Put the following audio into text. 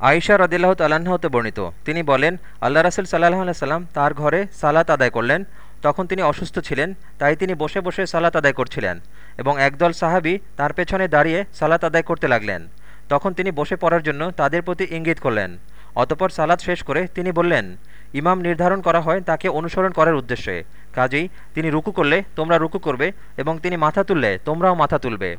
আয়েশা রদিল্লাহ হতে বর্ণিত। তিনি বলেন, আল্লাহ রাসুল সাল্লাহ আলাইসাল্লাম তার ঘরে সালাত আদায় করলেন। তখন তিনি অসুস্থ ছিলেন, তাই তিনি বসে বসে সালাত আদায় করছিলেন এবং একদল সাহাবি তার পেছনে দাঁড়িয়ে সালাত আদায় করতে লাগলেন। তখন তিনি বসে পড়ার জন্য তাদের প্রতি ইঙ্গিত করলেন। অতপর সালাত শেষ করে তিনি বললেন, ইমাম নির্ধারণ করা হয় তাকে অনুসরণ করার উদ্দেশ্যে। কাজেই তিনি রুকু করলে তোমরা রুকু করবে এবং তিনি মাথা তুললে তোমরাও মাথা তুলবে।